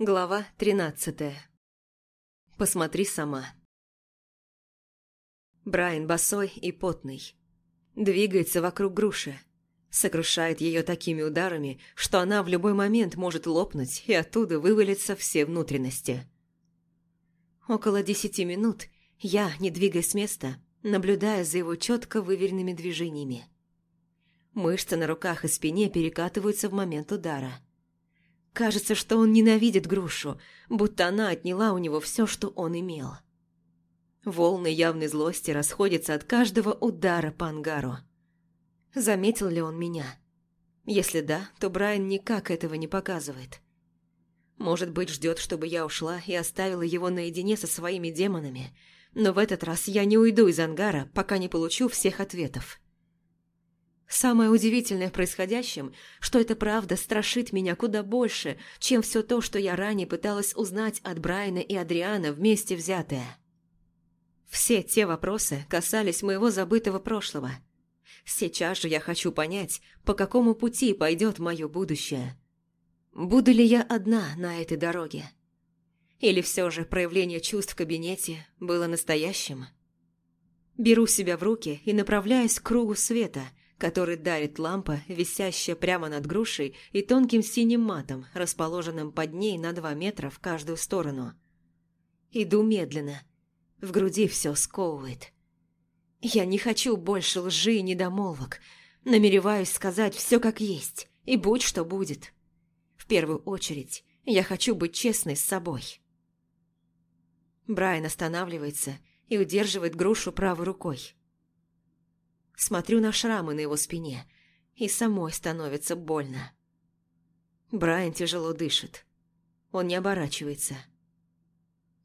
Глава тринадцатая. Посмотри сама. Брайан босой и потный. Двигается вокруг груши. Сокрушает ее такими ударами, что она в любой момент может лопнуть, и оттуда вывалятся все внутренности. Около десяти минут я, не двигаясь с места, наблюдая за его четко выверенными движениями. Мышцы на руках и спине перекатываются в момент удара – Кажется, что он ненавидит грушу, будто она отняла у него все, что он имел. Волны явной злости расходятся от каждого удара по ангару. Заметил ли он меня? Если да, то Брайан никак этого не показывает. Может быть, ждет, чтобы я ушла и оставила его наедине со своими демонами, но в этот раз я не уйду из ангара, пока не получу всех ответов. Самое удивительное в происходящем, что эта правда страшит меня куда больше, чем все то, что я ранее пыталась узнать от Брайана и Адриана вместе взятое. Все те вопросы касались моего забытого прошлого. Сейчас же я хочу понять, по какому пути пойдет мое будущее. Буду ли я одна на этой дороге? Или все же проявление чувств в кабинете было настоящим? Беру себя в руки и направляюсь к кругу света – который дарит лампа, висящая прямо над грушей и тонким синим матом, расположенным под ней на два метра в каждую сторону. Иду медленно. В груди все сковывает. Я не хочу больше лжи и недомолвок. Намереваюсь сказать все как есть, и будь что будет. В первую очередь, я хочу быть честной с собой. Брайан останавливается и удерживает грушу правой рукой. Смотрю на шрамы на его спине, и самой становится больно. Брайан тяжело дышит. Он не оборачивается.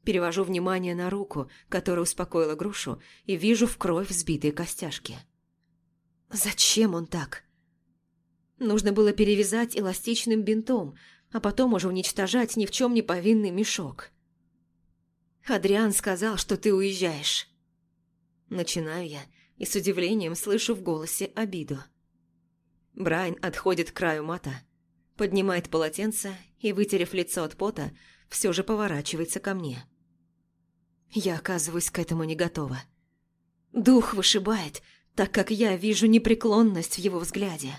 Перевожу внимание на руку, которая успокоила грушу, и вижу в кровь взбитые костяшки. Зачем он так? Нужно было перевязать эластичным бинтом, а потом уже уничтожать ни в чем не повинный мешок. Адриан сказал, что ты уезжаешь. Начинаю я, и с удивлением слышу в голосе обиду. Брайан отходит к краю мата, поднимает полотенце и, вытерев лицо от пота, все же поворачивается ко мне. Я оказываюсь к этому не готова. Дух вышибает, так как я вижу непреклонность в его взгляде.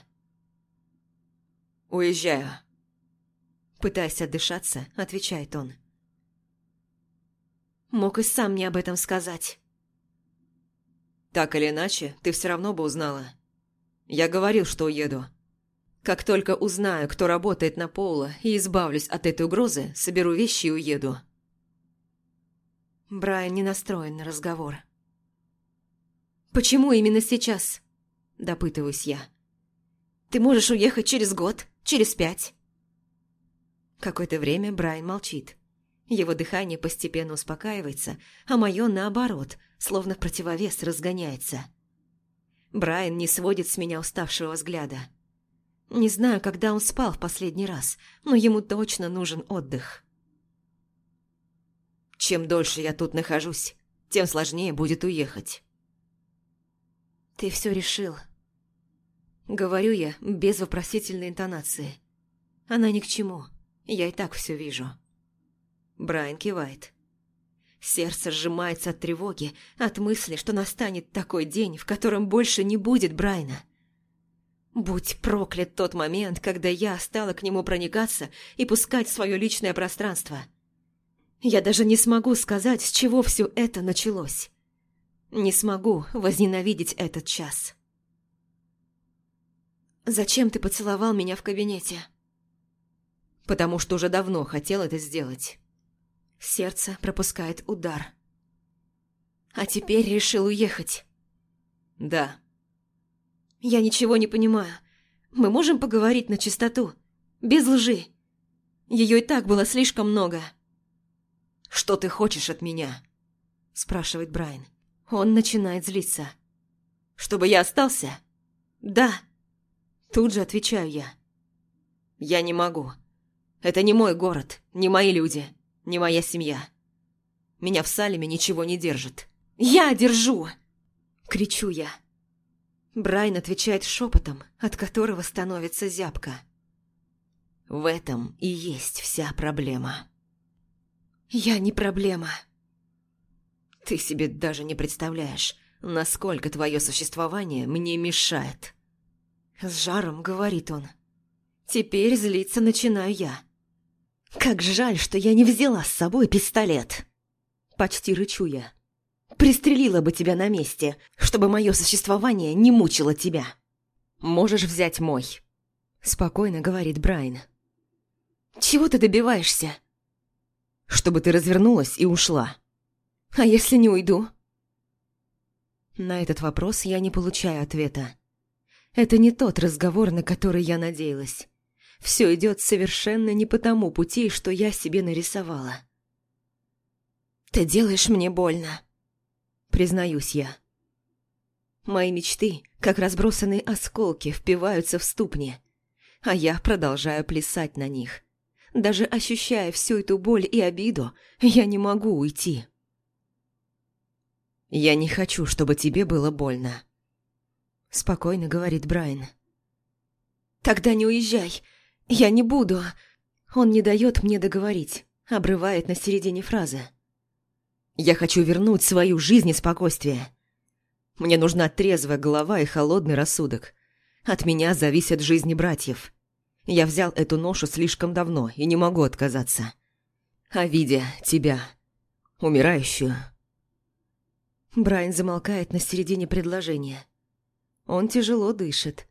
«Уезжаю», Пытаясь отдышаться, отвечает он. Мог и сам мне об этом сказать. Так или иначе, ты все равно бы узнала. Я говорил, что уеду. Как только узнаю, кто работает на Поула, и избавлюсь от этой угрозы, соберу вещи и уеду. Брайан не настроен на разговор. «Почему именно сейчас?» – допытываюсь я. «Ты можешь уехать через год, через пять». Какое-то время Брайан молчит. Его дыхание постепенно успокаивается, а мое наоборот – словно противовес разгоняется. Брайан не сводит с меня уставшего взгляда. Не знаю, когда он спал в последний раз, но ему точно нужен отдых. Чем дольше я тут нахожусь, тем сложнее будет уехать. Ты все решил. Говорю я без вопросительной интонации. Она ни к чему, я и так все вижу. Брайан кивает. Сердце сжимается от тревоги, от мысли, что настанет такой день, в котором больше не будет Брайна. Будь проклят тот момент, когда я стала к нему проникаться и пускать свое личное пространство. Я даже не смогу сказать, с чего все это началось. Не смогу возненавидеть этот час. «Зачем ты поцеловал меня в кабинете?» «Потому что уже давно хотел это сделать». Сердце пропускает удар. А теперь решил уехать. Да. Я ничего не понимаю. Мы можем поговорить на чистоту, без лжи. Ее и так было слишком много. Что ты хочешь от меня? Спрашивает Брайан. Он начинает злиться. Чтобы я остался? Да. Тут же отвечаю я. Я не могу. Это не мой город, не мои люди не моя семья. Меня в Салеме ничего не держит. «Я держу!» – кричу я. Брайан отвечает шепотом, от которого становится зябко. В этом и есть вся проблема. Я не проблема. Ты себе даже не представляешь, насколько твое существование мне мешает. С жаром говорит он. Теперь злиться начинаю я. Как жаль, что я не взяла с собой пистолет. Почти рычу я. Пристрелила бы тебя на месте, чтобы мое существование не мучило тебя. Можешь взять мой. Спокойно говорит Брайан. Чего ты добиваешься? Чтобы ты развернулась и ушла. А если не уйду? На этот вопрос я не получаю ответа. Это не тот разговор, на который я надеялась. Все идет совершенно не по тому пути, что я себе нарисовала. «Ты делаешь мне больно», — признаюсь я. Мои мечты, как разбросанные осколки, впиваются в ступни, а я продолжаю плясать на них. Даже ощущая всю эту боль и обиду, я не могу уйти. «Я не хочу, чтобы тебе было больно», — спокойно говорит Брайан. «Тогда не уезжай. Я не буду». Он не дает мне договорить, обрывает на середине фразы. «Я хочу вернуть свою жизнь и спокойствие. Мне нужна трезвая голова и холодный рассудок. От меня зависят жизни братьев. Я взял эту ношу слишком давно и не могу отказаться. А видя тебя, умирающую, Брайан замолкает на середине предложения. Он тяжело дышит.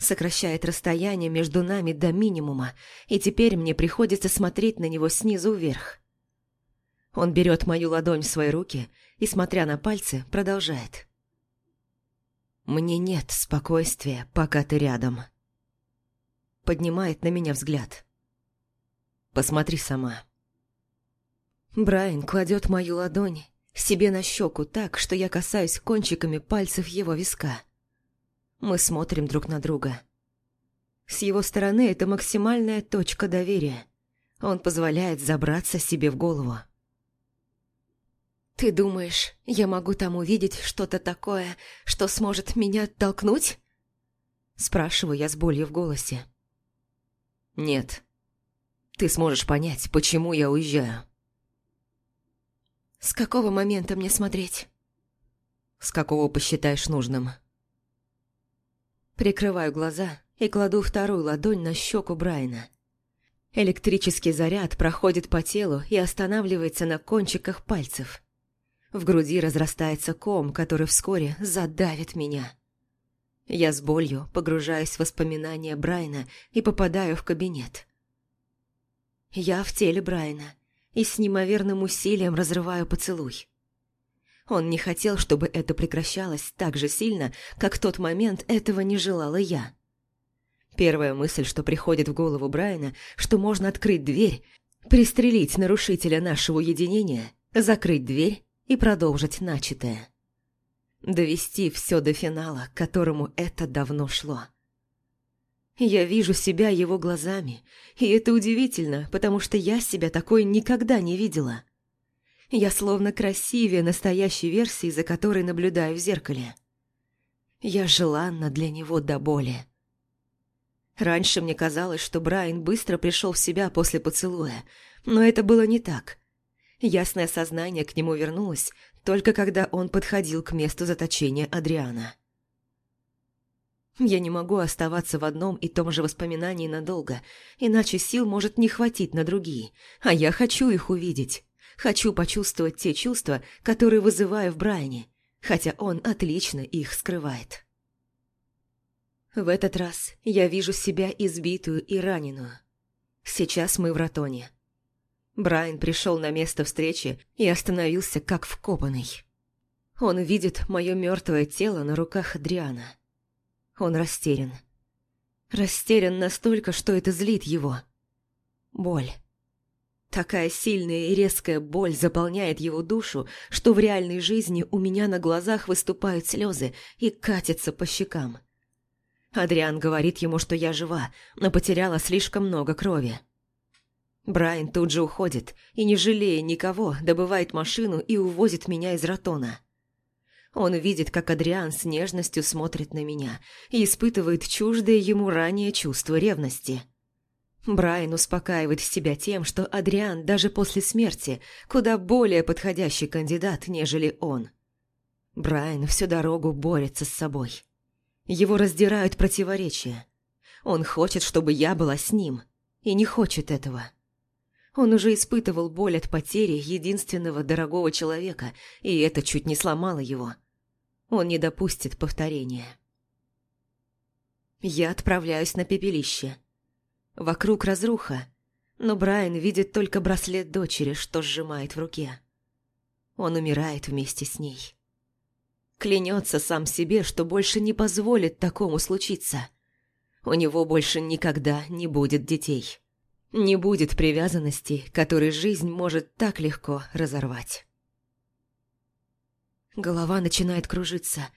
Сокращает расстояние между нами до минимума, и теперь мне приходится смотреть на него снизу вверх. Он берет мою ладонь в свои руки и, смотря на пальцы, продолжает. «Мне нет спокойствия, пока ты рядом». Поднимает на меня взгляд. «Посмотри сама». Брайан кладет мою ладонь себе на щеку так, что я касаюсь кончиками пальцев его виска. Мы смотрим друг на друга. С его стороны это максимальная точка доверия. Он позволяет забраться себе в голову. «Ты думаешь, я могу там увидеть что-то такое, что сможет меня оттолкнуть?» Спрашиваю я с болью в голосе. «Нет. Ты сможешь понять, почему я уезжаю». С какого момента мне смотреть? С какого посчитаешь нужным? Прикрываю глаза и кладу вторую ладонь на щеку Брайна. Электрический заряд проходит по телу и останавливается на кончиках пальцев. В груди разрастается ком, который вскоре задавит меня. Я с болью погружаюсь в воспоминания Брайна и попадаю в кабинет. Я в теле Брайна и с неимоверным усилием разрываю поцелуй. Он не хотел, чтобы это прекращалось так же сильно, как в тот момент этого не желала я. Первая мысль, что приходит в голову Брайана, что можно открыть дверь, пристрелить нарушителя нашего уединения, закрыть дверь и продолжить начатое. Довести все до финала, к которому это давно шло. Я вижу себя его глазами, и это удивительно, потому что я себя такой никогда не видела. Я словно красивее настоящей версии, за которой наблюдаю в зеркале. Я желанна для него до боли. Раньше мне казалось, что Брайан быстро пришел в себя после поцелуя, но это было не так. Ясное сознание к нему вернулось, только когда он подходил к месту заточения Адриана. Я не могу оставаться в одном и том же воспоминании надолго, иначе сил может не хватить на другие, а я хочу их увидеть. Хочу почувствовать те чувства, которые вызываю в Брайане, хотя он отлично их скрывает. В этот раз я вижу себя избитую и раненую. Сейчас мы в Ратоне. Брайан пришел на место встречи и остановился как вкопанный. Он видит мое мертвое тело на руках Адриана. Он растерян. Растерян настолько, что это злит его. Боль. Такая сильная и резкая боль заполняет его душу, что в реальной жизни у меня на глазах выступают слезы и катятся по щекам. Адриан говорит ему, что я жива, но потеряла слишком много крови. Брайан тут же уходит и, не жалея никого, добывает машину и увозит меня из Ратона. Он видит, как Адриан с нежностью смотрит на меня и испытывает чуждое ему ранее чувство ревности. Брайан успокаивает себя тем, что Адриан даже после смерти куда более подходящий кандидат, нежели он. Брайан всю дорогу борется с собой. Его раздирают противоречия. Он хочет, чтобы я была с ним, и не хочет этого. Он уже испытывал боль от потери единственного дорогого человека, и это чуть не сломало его. Он не допустит повторения. Я отправляюсь на пепелище. Вокруг разруха, но Брайан видит только браслет дочери, что сжимает в руке. Он умирает вместе с ней. Клянется сам себе, что больше не позволит такому случиться. У него больше никогда не будет детей. Не будет привязанности, которые жизнь может так легко разорвать. Голова начинает кружиться.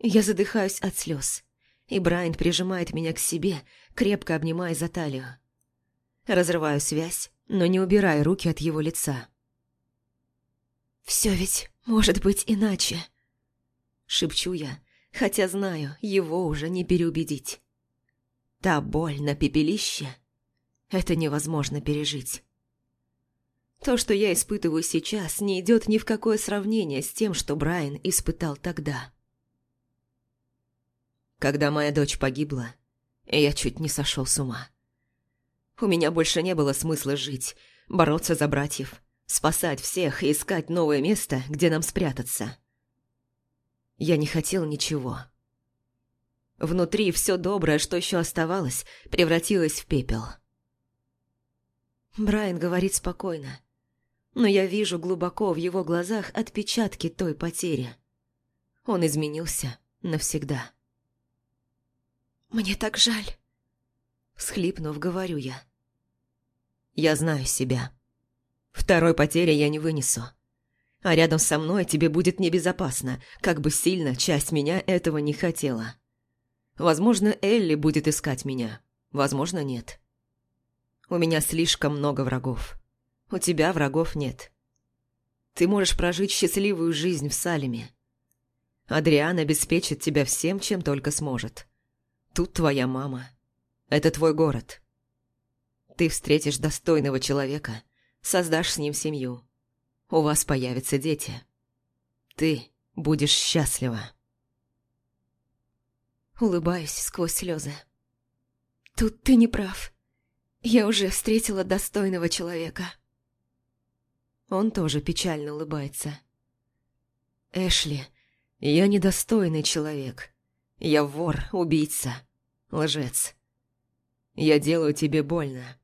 Я задыхаюсь от слез и Брайан прижимает меня к себе, крепко обнимая за талию. Разрываю связь, но не убираю руки от его лица. «Все ведь может быть иначе», — шепчу я, хотя знаю, его уже не переубедить. Та боль на пепелище — это невозможно пережить. То, что я испытываю сейчас, не идет ни в какое сравнение с тем, что Брайан испытал тогда. Когда моя дочь погибла, я чуть не сошел с ума. У меня больше не было смысла жить, бороться за братьев, спасать всех и искать новое место, где нам спрятаться. Я не хотел ничего. Внутри все доброе, что еще оставалось, превратилось в пепел. Брайан говорит спокойно, но я вижу глубоко в его глазах отпечатки той потери. Он изменился навсегда. «Мне так жаль», — схлипнув, говорю я. «Я знаю себя. Второй потери я не вынесу. А рядом со мной тебе будет небезопасно, как бы сильно часть меня этого не хотела. Возможно, Элли будет искать меня, возможно, нет. У меня слишком много врагов. У тебя врагов нет. Ты можешь прожить счастливую жизнь в Салеме. Адриан обеспечит тебя всем, чем только сможет. Тут твоя мама. Это твой город. Ты встретишь достойного человека, создашь с ним семью. У вас появятся дети. Ты будешь счастлива. Улыбаюсь сквозь слезы. Тут ты не прав. Я уже встретила достойного человека. Он тоже печально улыбается. Эшли, я недостойный человек. Я вор, убийца, лжец. Я делаю тебе больно.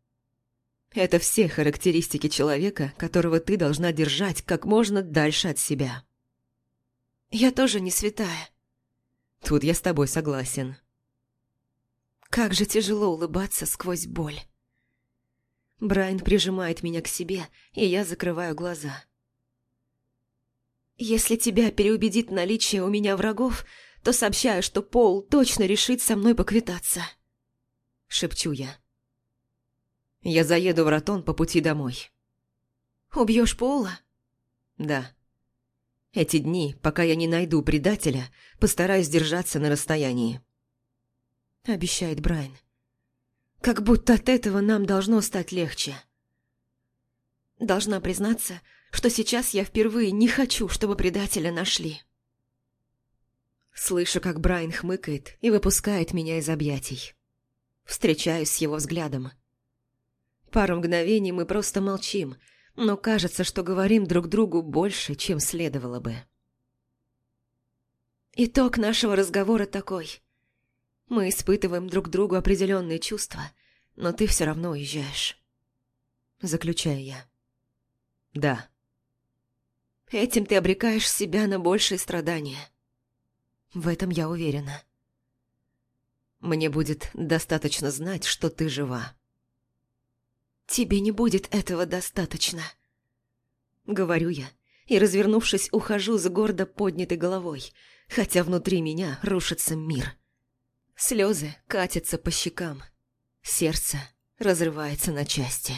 Это все характеристики человека, которого ты должна держать как можно дальше от себя. Я тоже не святая. Тут я с тобой согласен. Как же тяжело улыбаться сквозь боль. Брайан прижимает меня к себе, и я закрываю глаза. Если тебя переубедит наличие у меня врагов, то сообщаю, что Пол точно решит со мной поквитаться. Шепчу я. Я заеду в Ратон по пути домой. Убьешь Пола? Да. Эти дни, пока я не найду предателя, постараюсь держаться на расстоянии. Обещает Брайан. Как будто от этого нам должно стать легче. Должна признаться, что сейчас я впервые не хочу, чтобы предателя нашли. Слышу, как Брайан хмыкает и выпускает меня из объятий. Встречаюсь с его взглядом. Пару мгновений мы просто молчим, но кажется, что говорим друг другу больше, чем следовало бы. Итог нашего разговора такой. Мы испытываем друг другу определенные чувства, но ты все равно уезжаешь. Заключаю я. Да. Этим ты обрекаешь себя на большие страдания. В этом я уверена. Мне будет достаточно знать, что ты жива. Тебе не будет этого достаточно. Говорю я, и, развернувшись, ухожу с гордо поднятой головой, хотя внутри меня рушится мир. Слезы катятся по щекам. Сердце разрывается на части.